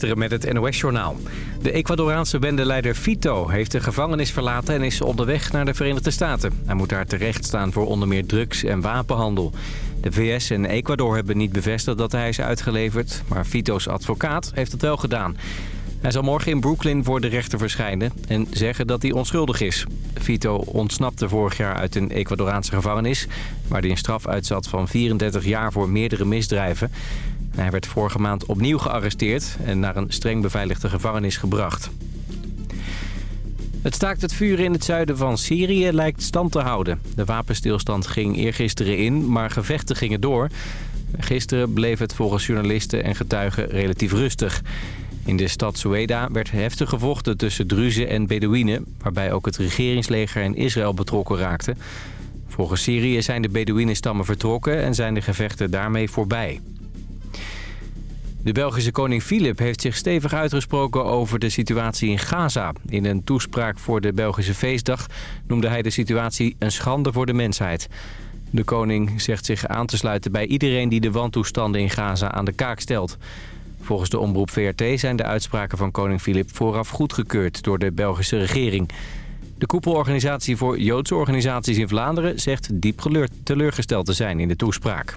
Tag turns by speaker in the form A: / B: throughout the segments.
A: Met het NOS-journaal. De Ecuadoraanse bendeleider Fito heeft de gevangenis verlaten... en is onderweg naar de Verenigde Staten. Hij moet daar terecht staan voor onder meer drugs- en wapenhandel. De VS en Ecuador hebben niet bevestigd dat hij is uitgeleverd... maar Fito's advocaat heeft het wel gedaan. Hij zal morgen in Brooklyn voor de rechter verschijnen en zeggen dat hij onschuldig is. Fito ontsnapte vorig jaar uit een Ecuadoraanse gevangenis... waar hij een straf uitzat van 34 jaar voor meerdere misdrijven... Hij werd vorige maand opnieuw gearresteerd en naar een streng beveiligde gevangenis gebracht. Het staakt het vuren in het zuiden van Syrië lijkt stand te houden. De wapenstilstand ging eergisteren in, maar gevechten gingen door. Gisteren bleef het volgens journalisten en getuigen relatief rustig. In de stad Sueda werd heftig gevochten tussen Druzen en Bedouinen... waarbij ook het regeringsleger en Israël betrokken raakten. Volgens Syrië zijn de Bedouinenstammen vertrokken en zijn de gevechten daarmee voorbij. De Belgische koning Filip heeft zich stevig uitgesproken over de situatie in Gaza. In een toespraak voor de Belgische feestdag noemde hij de situatie een schande voor de mensheid. De koning zegt zich aan te sluiten bij iedereen die de wantoestanden in Gaza aan de kaak stelt. Volgens de omroep VRT zijn de uitspraken van koning Filip vooraf goedgekeurd door de Belgische regering. De koepelorganisatie voor Joodse organisaties in Vlaanderen zegt diep teleurgesteld te zijn in de toespraak.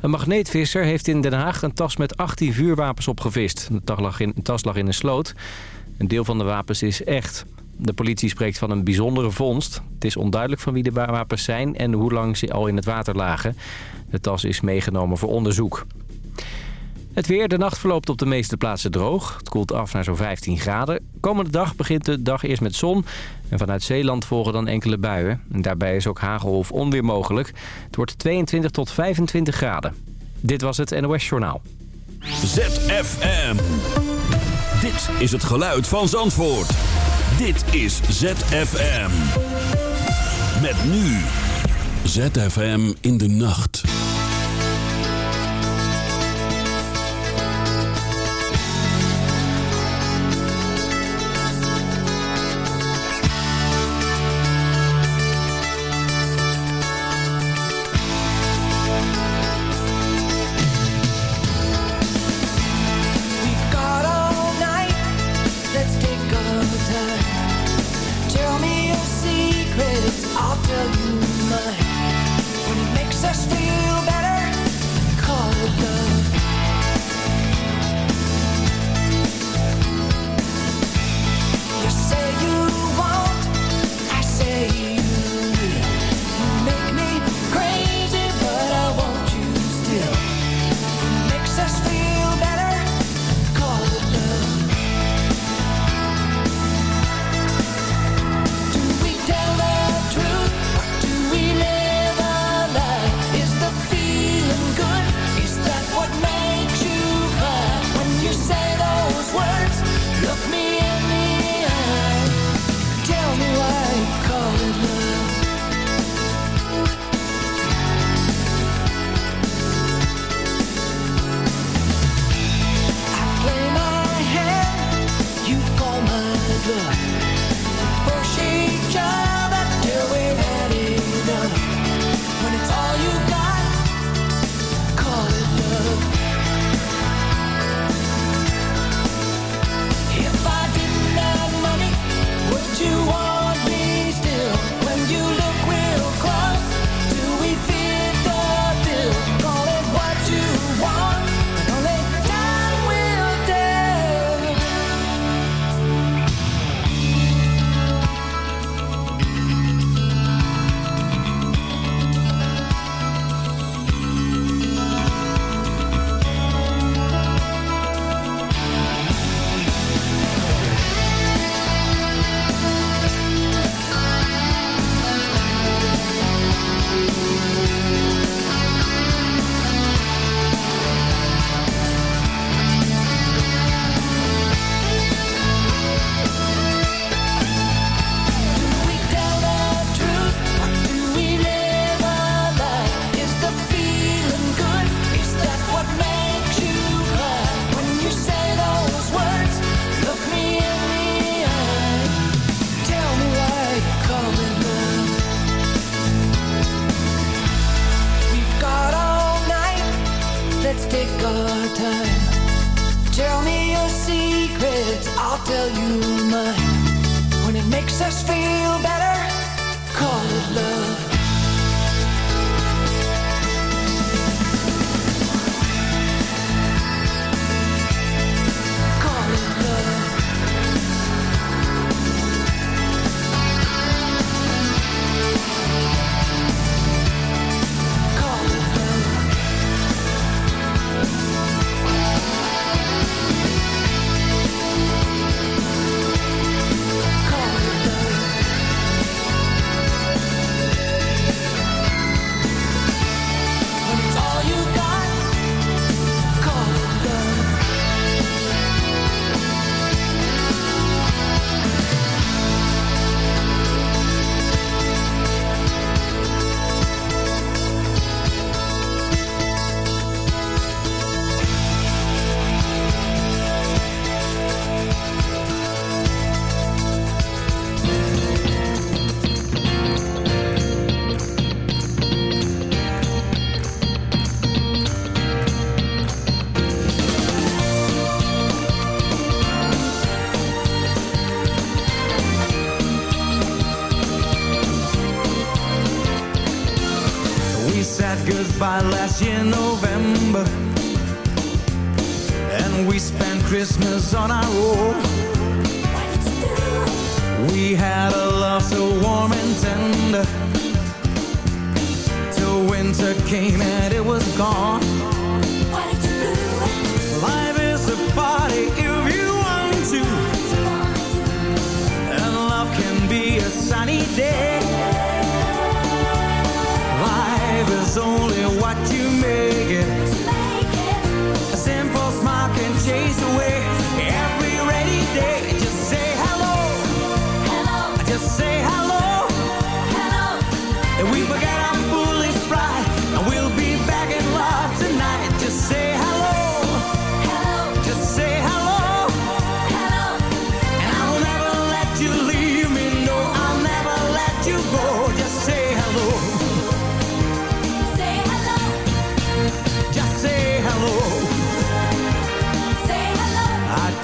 A: Een magneetvisser heeft in Den Haag een tas met 18 vuurwapens opgevist. De tas lag in, tas lag in een sloot. Een deel van de wapens is echt. De politie spreekt van een bijzondere vondst. Het is onduidelijk van wie de wapens zijn en hoe lang ze al in het water lagen. De tas is meegenomen voor onderzoek. Het weer, de nacht verloopt op de meeste plaatsen droog. Het koelt af naar zo'n 15 graden. Komende dag begint de dag eerst met zon. En vanuit Zeeland volgen dan enkele buien. En daarbij is ook hagel of onweer mogelijk. Het wordt 22 tot 25 graden. Dit was het NOS Journaal.
B: ZFM. Dit is het geluid van Zandvoort. Dit is ZFM. Met nu. ZFM in de nacht.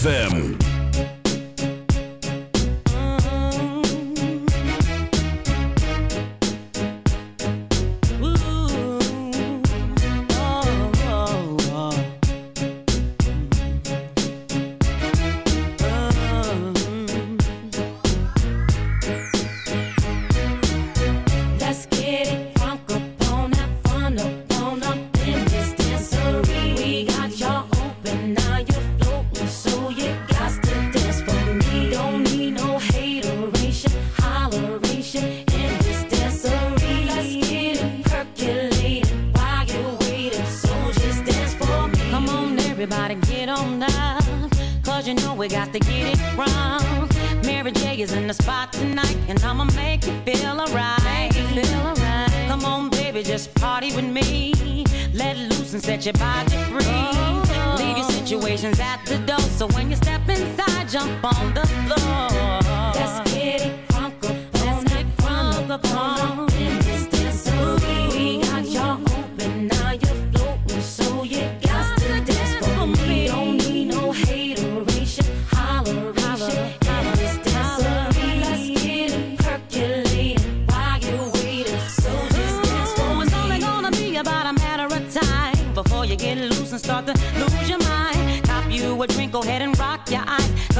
B: ZFM.
C: situation's at the door. So when you step inside, jump on the floor.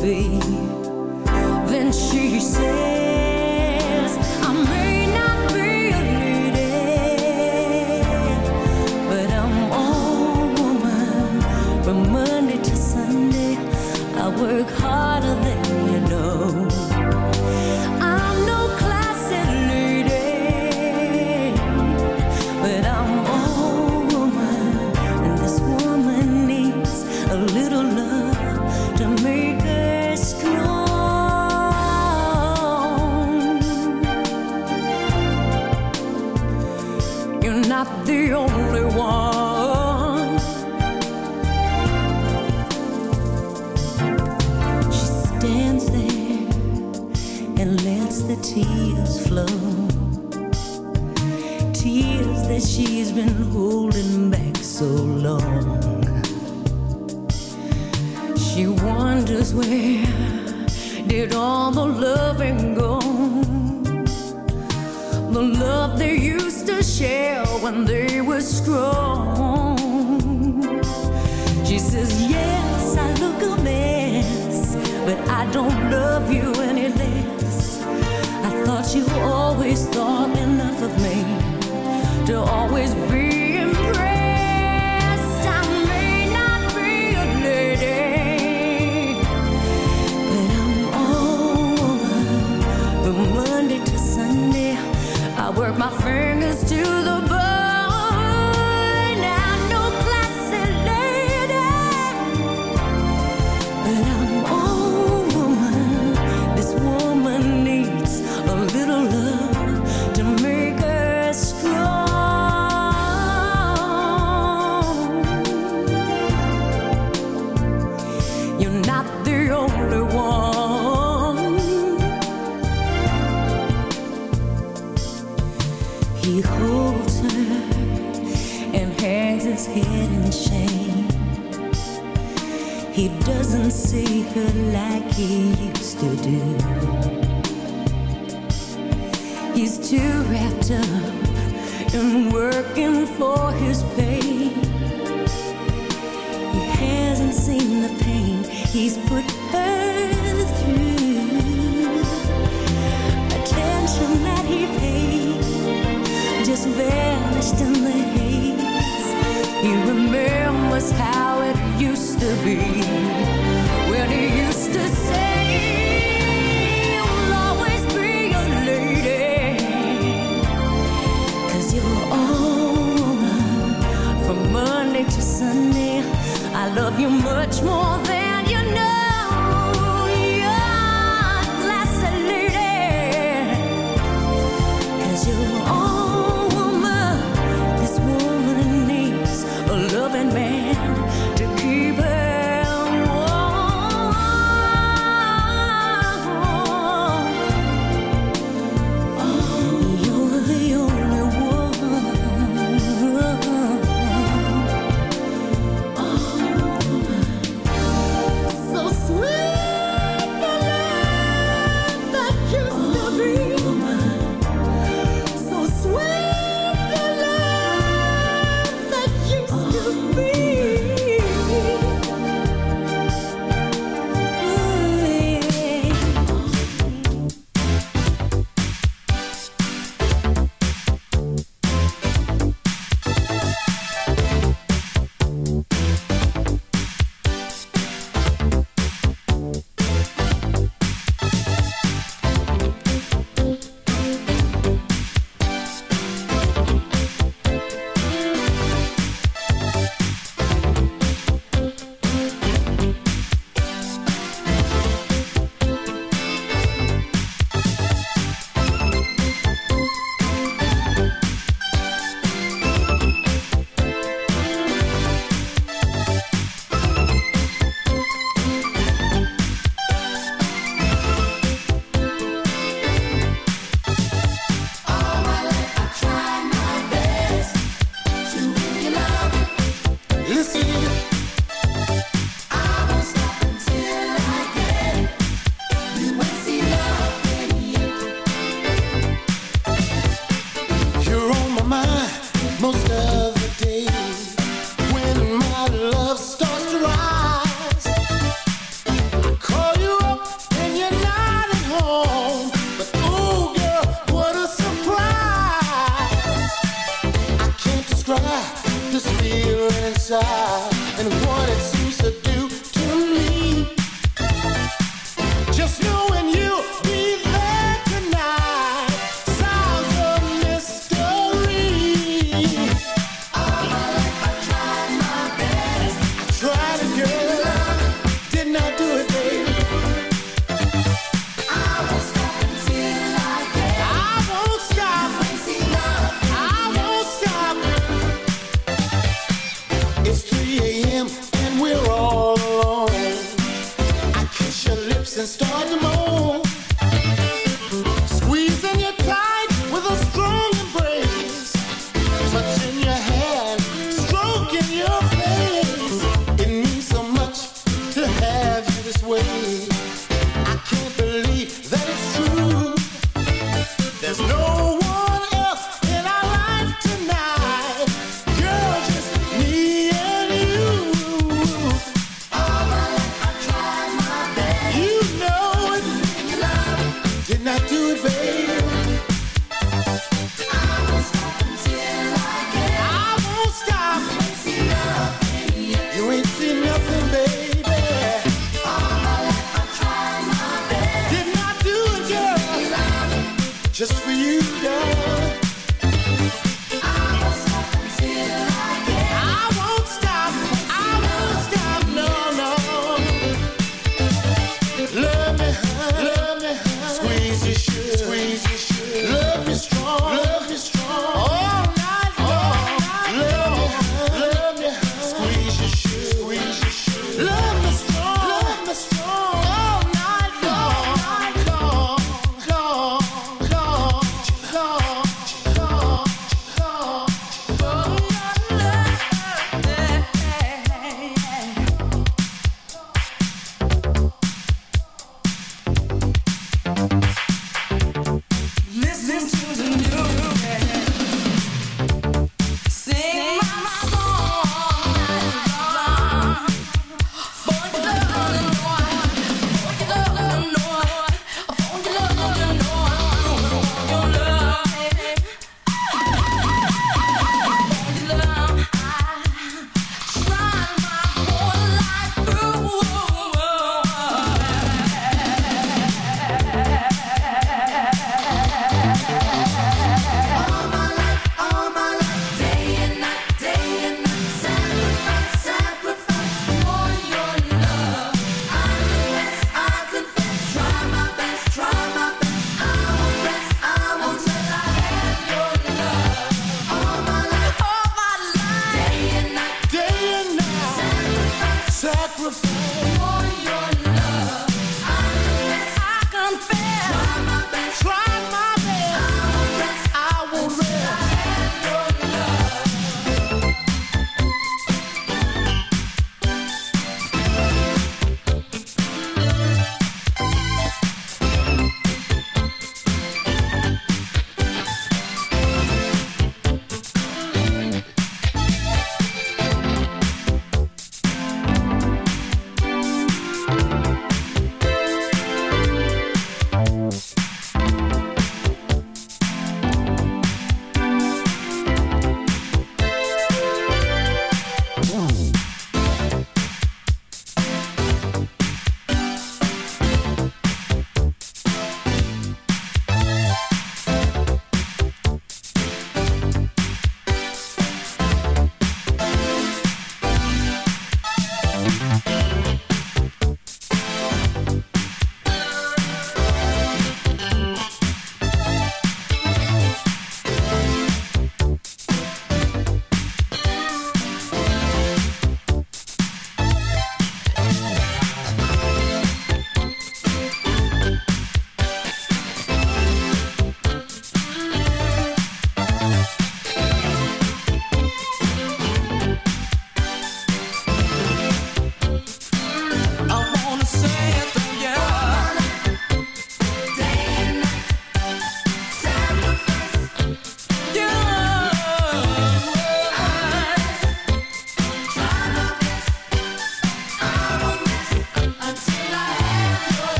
D: be. Then she
E: said.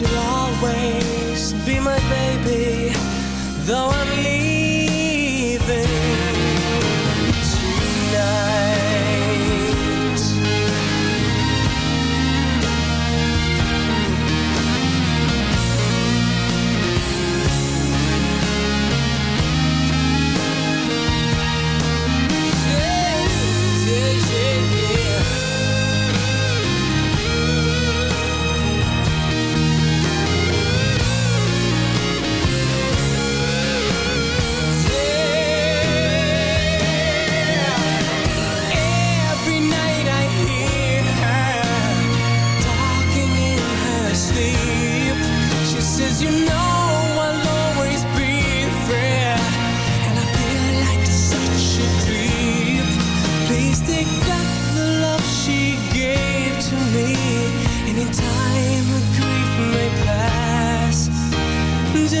F: You'll always be my baby, though I'm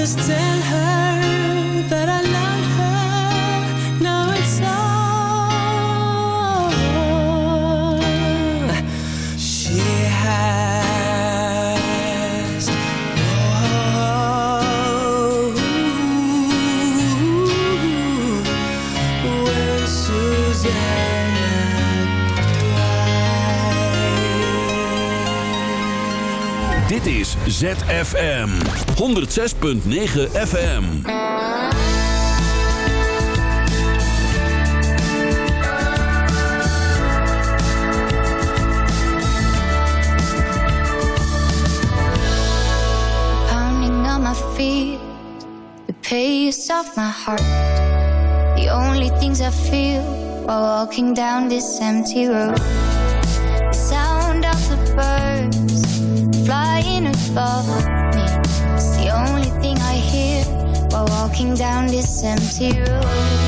F: just tell her
B: Dit is ZFM 106.9 FM.
G: feet, the pace of my heart. The only things I feel while walking down this empty road. Above me. It's the only thing I hear while walking down this empty road.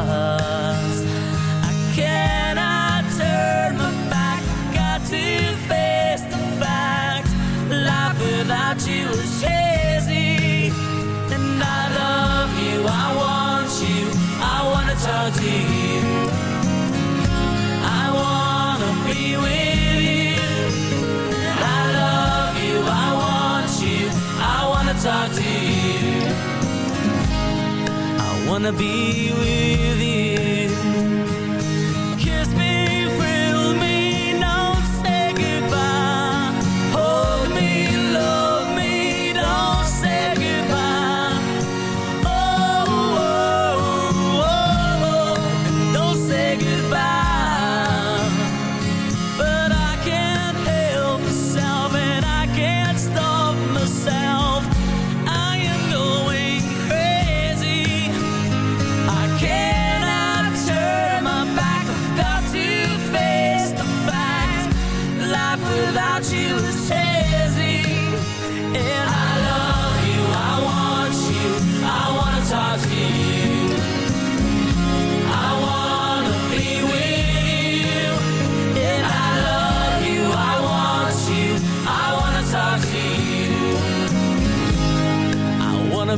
F: wanna be with you.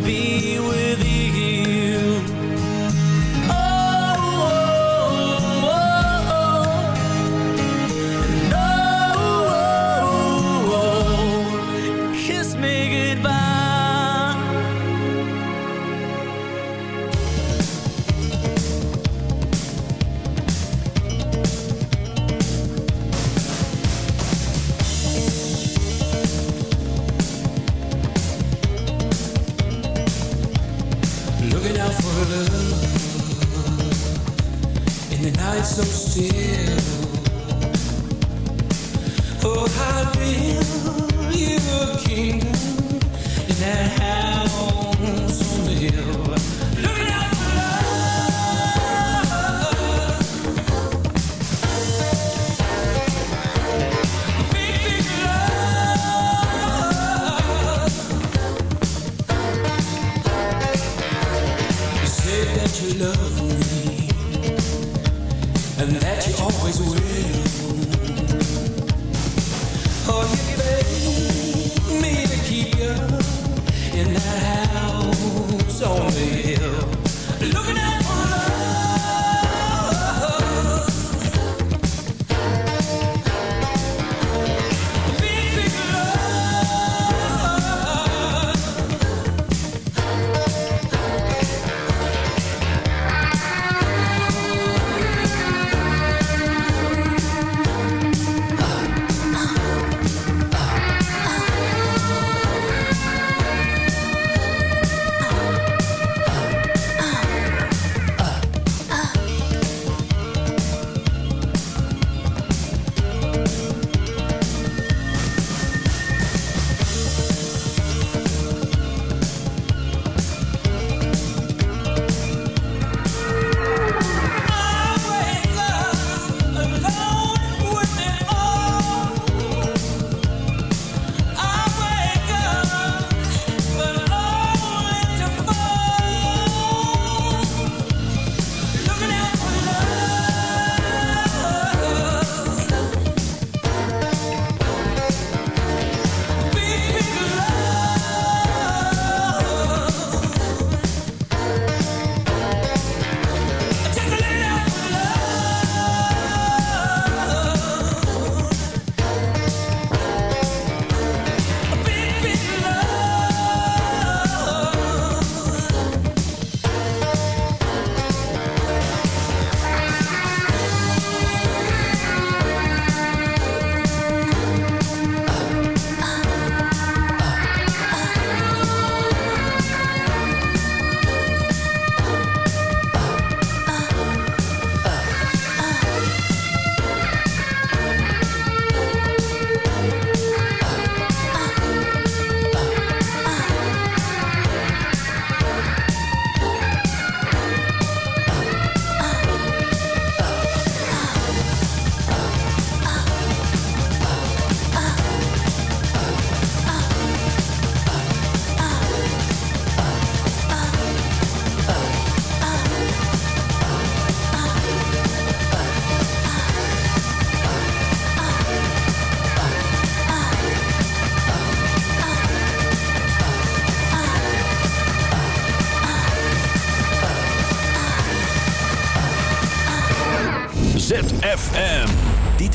F: be with